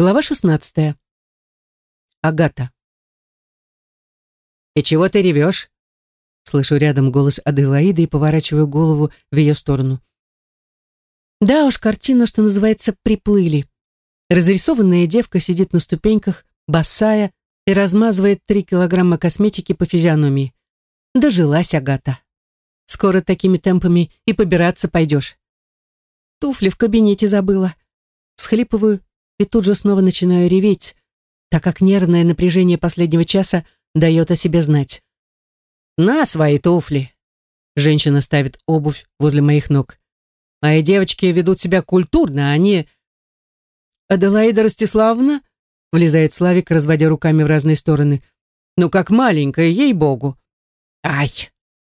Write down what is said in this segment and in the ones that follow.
Глава 16. Агата. «И чего ты ревешь?» Слышу рядом голос Аделаиды и поворачиваю голову в ее сторону. Да уж, картина, что называется, приплыли. Разрисованная девка сидит на ступеньках, босая, и размазывает три килограмма косметики по физиономии. Дожилась Агата. Скоро такими темпами и побираться пойдешь. Туфли в кабинете забыла. Схлипываю и тут же снова начинаю реветь, так как нервное напряжение последнего часа дает о себе знать. «На свои туфли!» Женщина ставит обувь возле моих ног. «Мои девочки ведут себя культурно, они...» «Аделаида Ростиславовна?» Влезает Славик, разводя руками в разные стороны. «Ну, как маленькая, ей-богу!» «Ай!»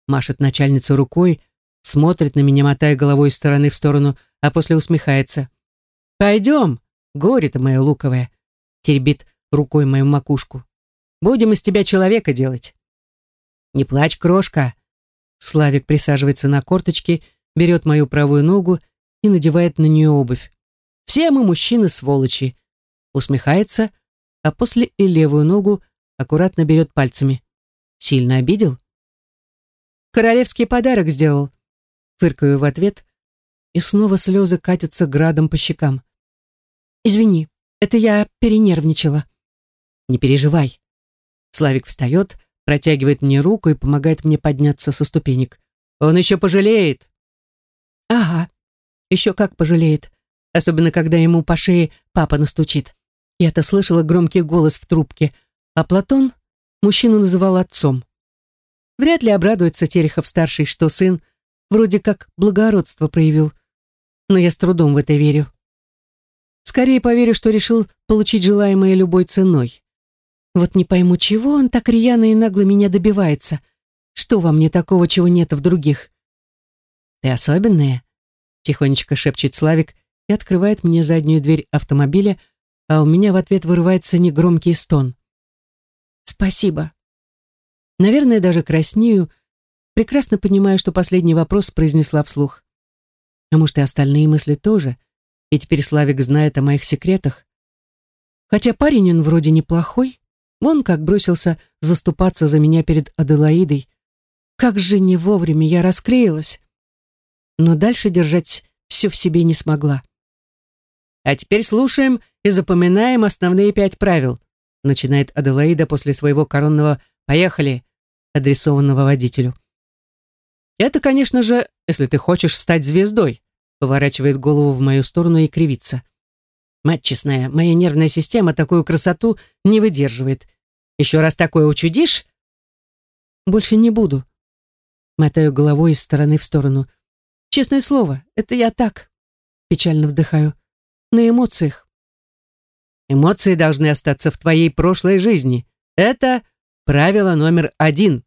Машет начальница рукой, смотрит на меня, мотая головой из стороны в сторону, а после усмехается. «Пойдем!» Горе-то мое луковое, теребит рукой мою макушку. Будем из тебя человека делать. Не плачь, крошка. Славик присаживается на корточки, берет мою правую ногу и надевает на нее обувь. Все мы мужчины сволочи. Усмехается, а после и левую ногу аккуратно берет пальцами. Сильно обидел? Королевский подарок сделал. Фыркаю в ответ, и снова слезы катятся градом по щекам. Извини, это я перенервничала. Не переживай. Славик встает, протягивает мне руку и помогает мне подняться со ступенек. Он еще пожалеет. Ага, еще как пожалеет. Особенно, когда ему по шее папа настучит. Я-то слышала громкий голос в трубке, а Платон мужчину называл отцом. Вряд ли обрадуется Терехов-старший, что сын вроде как благородство проявил. Но я с трудом в это верю. Скорее поверю, что решил получить желаемое любой ценой. Вот не пойму, чего он так рьяно и нагло меня добивается. Что во мне такого, чего нет в других? Ты особенная? Тихонечко шепчет Славик и открывает мне заднюю дверь автомобиля, а у меня в ответ вырывается негромкий стон. Спасибо. Наверное, даже краснею, прекрасно понимаю, что последний вопрос произнесла вслух. А может, и остальные мысли тоже — и теперь Славик знает о моих секретах. Хотя парень он вроде неплохой, вон как бросился заступаться за меня перед Аделаидой. Как же не вовремя я расклеилась. Но дальше держать все в себе не смогла. А теперь слушаем и запоминаем основные пять правил, начинает Аделаида после своего коронного «Поехали», адресованного водителю. Это, конечно же, если ты хочешь стать звездой поворачивает голову в мою сторону и кривится. Мать честная, моя нервная система такую красоту не выдерживает. Еще раз такое учудишь? Больше не буду. Мотаю головой из стороны в сторону. Честное слово, это я так. Печально вздыхаю. На эмоциях. Эмоции должны остаться в твоей прошлой жизни. Это правило номер один,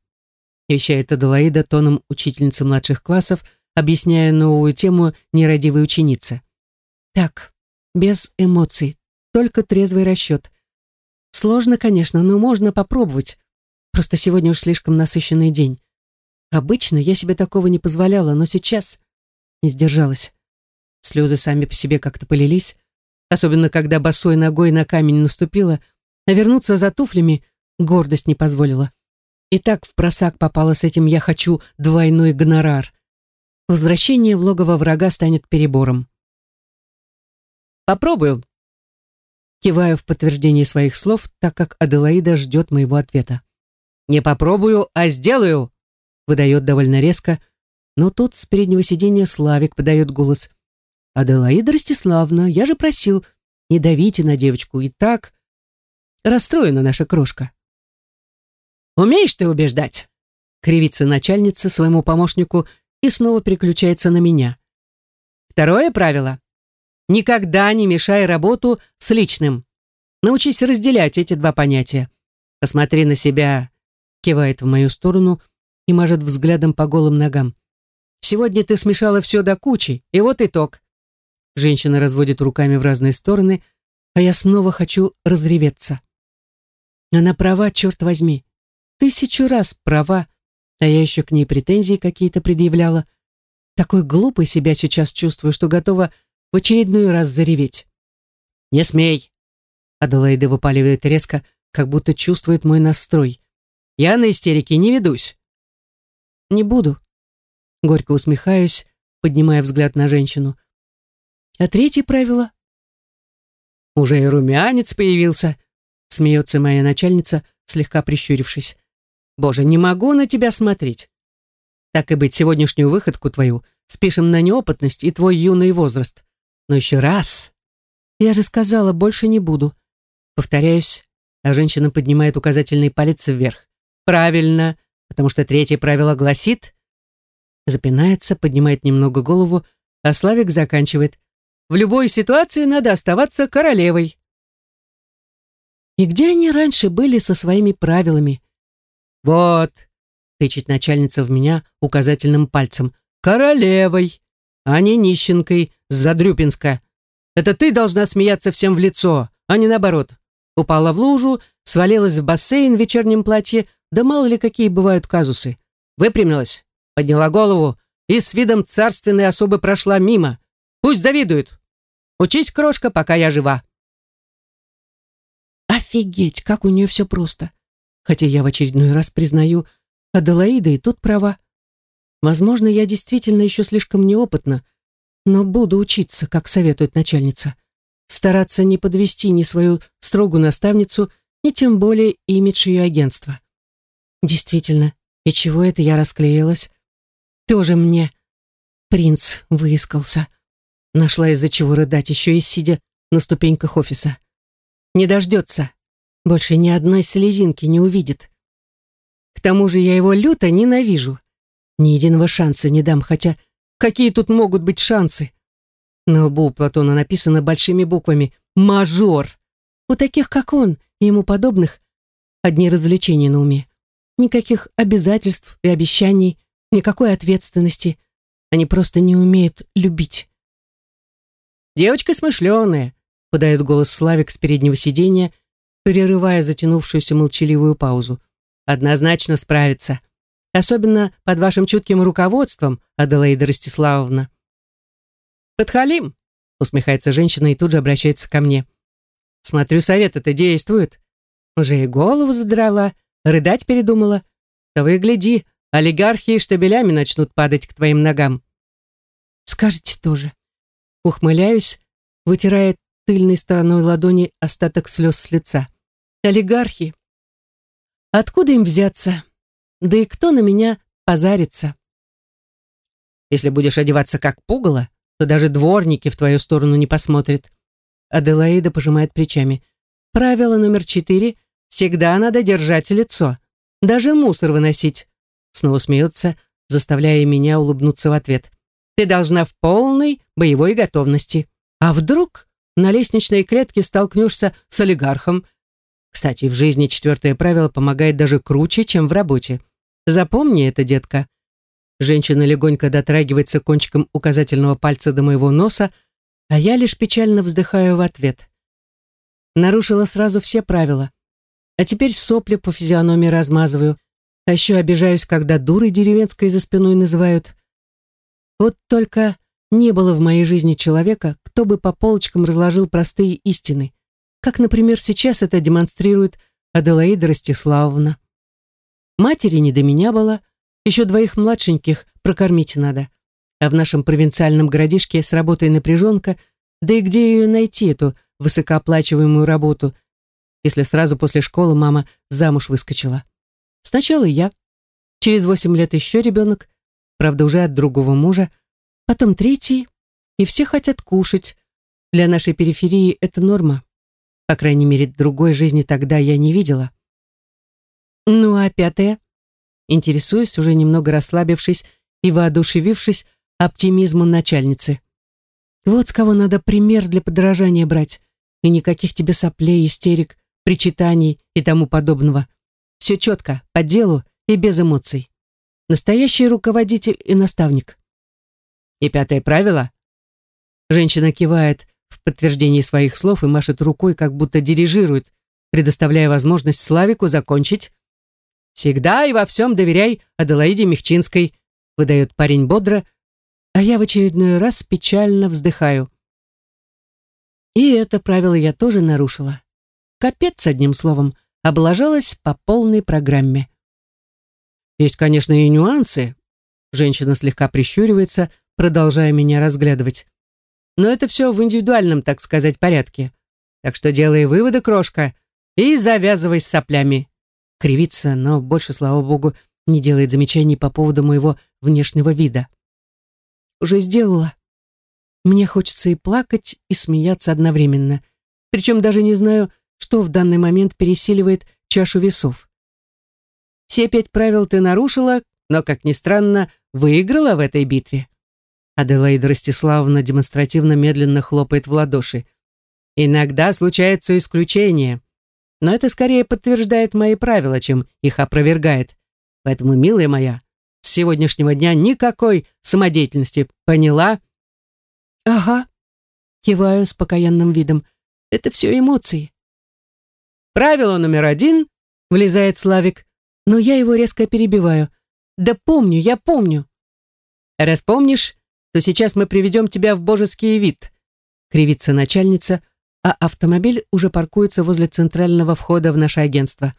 вещает Аделаида тоном учительницы младших классов, объясняя новую тему нерадивой ученице. Так, без эмоций, только трезвый расчет. Сложно, конечно, но можно попробовать. Просто сегодня уж слишком насыщенный день. Обычно я себе такого не позволяла, но сейчас не сдержалась. Слезы сами по себе как-то полились, особенно когда босой ногой на камень наступила, а вернуться за туфлями гордость не позволила. И так в просак попала с этим «я хочу двойной гонорар» возвращение в логово врага станет перебором. «Попробую», киваю в подтверждение своих слов, так как Аделаида ждет моего ответа. «Не попробую, а сделаю», выдает довольно резко, но тут с переднего сиденья Славик подает голос. «Аделаида Ростиславна, я же просил, не давите на девочку, и так...» Расстроена наша крошка. «Умеешь ты убеждать?» кривится начальница своему помощнику и снова переключается на меня. Второе правило. Никогда не мешай работу с личным. Научись разделять эти два понятия. Посмотри на себя, кивает в мою сторону и мажет взглядом по голым ногам. Сегодня ты смешала все до кучи, и вот итог. Женщина разводит руками в разные стороны, а я снова хочу разреветься. Она права, черт возьми. Тысячу раз права, а я еще к ней претензии какие-то предъявляла. Такой глупой себя сейчас чувствую, что готова в очередной раз зареветь. «Не смей!» Аделаида выпаливает резко, как будто чувствует мой настрой. «Я на истерике не ведусь». «Не буду». Горько усмехаюсь, поднимая взгляд на женщину. «А третье правило?» «Уже и румянец появился», — смеется моя начальница, слегка прищурившись. «Боже, не могу на тебя смотреть. Так и быть, сегодняшнюю выходку твою спишем на неопытность и твой юный возраст. Но еще раз. Я же сказала, больше не буду. Повторяюсь, а женщина поднимает указательный палец вверх. Правильно, потому что третье правило гласит... Запинается, поднимает немного голову, а Славик заканчивает. В любой ситуации надо оставаться королевой. И где они раньше были со своими правилами? Вот, тычет начальница в меня указательным пальцем. Королевой, а не нищенкой с Задрюпинска. Это ты должна смеяться всем в лицо, а не наоборот. Упала в лужу, свалилась в бассейн в вечернем платье, да мало ли какие бывают казусы. Выпрямилась, подняла голову и с видом царственной особы прошла мимо. Пусть завидуют. Учись, крошка, пока я жива. Офигеть, как у нее все просто. Хотя я в очередной раз признаю, Аделаида и тут права. Возможно, я действительно еще слишком неопытна, но буду учиться, как советует начальница. Стараться не подвести ни свою строгую наставницу, ни тем более имидж ее агентства. Действительно, и чего это я расклеилась? Тоже мне. Принц выискался. Нашла из-за чего рыдать, еще и сидя на ступеньках офиса. Не дождется. Больше ни одной слезинки не увидит. К тому же я его люто ненавижу. Ни единого шанса не дам, хотя какие тут могут быть шансы? На лбу у Платона написано большими буквами «Мажор». У таких, как он, и ему подобных, одни развлечения на уме. Никаких обязательств и обещаний, никакой ответственности. Они просто не умеют любить. «Девочка смышленая», — подает голос Славик с переднего сиденья, прерывая затянувшуюся молчаливую паузу. «Однозначно справится особенно под вашим чутким руководством, Аделаида Ростиславовна. «Подхалим», — усмехается женщина и тут же обращается ко мне. «Смотрю, совет это действует. Уже и голову задрала, рыдать передумала. Того и гляди, олигархи штабелями начнут падать к твоим ногам». «Скажете тоже». Ухмыляюсь, вытирая тыльной стороной ладони остаток слез с лица. «Олигархи. Откуда им взяться?» Да и кто на меня позарится? Если будешь одеваться как пугало, то даже дворники в твою сторону не посмотрят. Аделаида пожимает плечами. Правило номер четыре. Всегда надо держать лицо. Даже мусор выносить. Снова смеется, заставляя меня улыбнуться в ответ. Ты должна в полной боевой готовности. А вдруг на лестничной клетке столкнешься с олигархом? Кстати, в жизни четвертое правило помогает даже круче, чем в работе. Запомни это, детка. Женщина легонько дотрагивается кончиком указательного пальца до моего носа, а я лишь печально вздыхаю в ответ. Нарушила сразу все правила. А теперь сопли по физиономии размазываю. А еще обижаюсь, когда дурой деревенской за спиной называют. Вот только не было в моей жизни человека, кто бы по полочкам разложил простые истины. Как, например, сейчас это демонстрирует Аделаида Ростиславовна. Матери не до меня было, еще двоих младшеньких прокормить надо. А в нашем провинциальном городишке с работой напряженка, да и где ее найти, эту высокооплачиваемую работу, если сразу после школы мама замуж выскочила. Сначала я, через восемь лет еще ребенок, правда уже от другого мужа, потом третий, и все хотят кушать. Для нашей периферии это норма. По крайней мере, другой жизни тогда я не видела. Ну а пятое? Интересуюсь, уже немного расслабившись и воодушевившись оптимизмом начальницы. Вот с кого надо пример для подражания брать. И никаких тебе соплей, истерик, причитаний и тому подобного. Все четко, по делу и без эмоций. Настоящий руководитель и наставник. И пятое правило. Женщина кивает в подтверждении своих слов и машет рукой, как будто дирижирует, предоставляя возможность Славику закончить Всегда и во всем доверяй Аделаиде Мехчинской, выдает парень бодро, а я в очередной раз печально вздыхаю. И это правило я тоже нарушила. капец, одним словом, облажалась по полной программе. Есть, конечно, и нюансы. Женщина слегка прищуривается, продолжая меня разглядывать. Но это все в индивидуальном, так сказать, порядке. Так что делай выводы, крошка, и завязывай с соплями. Кривится, но больше, слава богу, не делает замечаний по поводу моего внешнего вида. Уже сделала. Мне хочется и плакать, и смеяться одновременно. Причем даже не знаю, что в данный момент пересиливает чашу весов. Все пять правил ты нарушила, но, как ни странно, выиграла в этой битве. Аделаида Ростиславовна демонстративно медленно хлопает в ладоши. Иногда случаются исключения, но это скорее подтверждает мои правила, чем их опровергает. Поэтому, милая моя, с сегодняшнего дня никакой самодеятельности, поняла? Ага, киваю с покаянным видом. Это все эмоции. Правило номер один, влезает Славик, но я его резко перебиваю. Да помню, я помню. Раз помнишь, то сейчас мы приведем тебя в божеский вид, кривится начальница, а автомобиль уже паркуется возле центрального входа в наше агентство.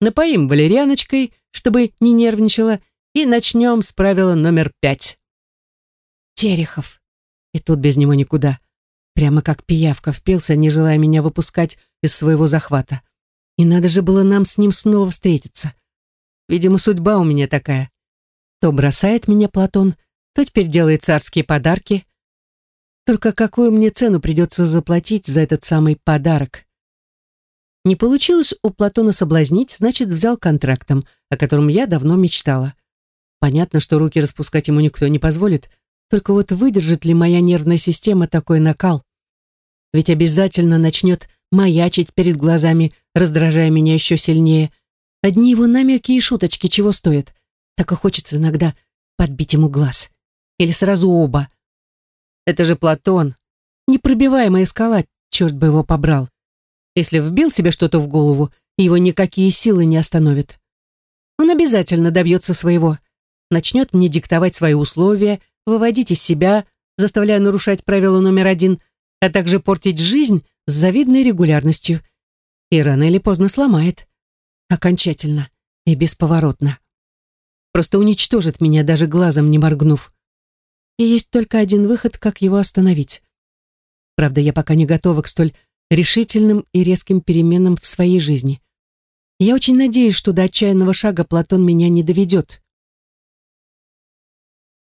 Напоим валерьяночкой, чтобы не нервничала, и начнем с правила номер пять. Терехов. И тут без него никуда. Прямо как пиявка впился, не желая меня выпускать из своего захвата. И надо же было нам с ним снова встретиться. Видимо, судьба у меня такая. То бросает меня Платон, то теперь делает царские подарки, только какую мне цену придется заплатить за этот самый подарок? Не получилось у Платона соблазнить, значит, взял контрактом, о котором я давно мечтала. Понятно, что руки распускать ему никто не позволит, только вот выдержит ли моя нервная система такой накал? Ведь обязательно начнет маячить перед глазами, раздражая меня еще сильнее. Одни его намеки и шуточки чего стоят. Так и хочется иногда подбить ему глаз. Или сразу оба — это же Платон. Непробиваемая скала, черт бы его побрал. Если вбил себе что-то в голову, его никакие силы не остановят. Он обязательно добьется своего. Начнет мне диктовать свои условия, выводить из себя, заставляя нарушать правило номер один, а также портить жизнь с завидной регулярностью. И рано или поздно сломает. Окончательно и бесповоротно. Просто уничтожит меня, даже глазом не моргнув и есть только один выход, как его остановить. Правда, я пока не готова к столь решительным и резким переменам в своей жизни. Я очень надеюсь, что до отчаянного шага Платон меня не доведет.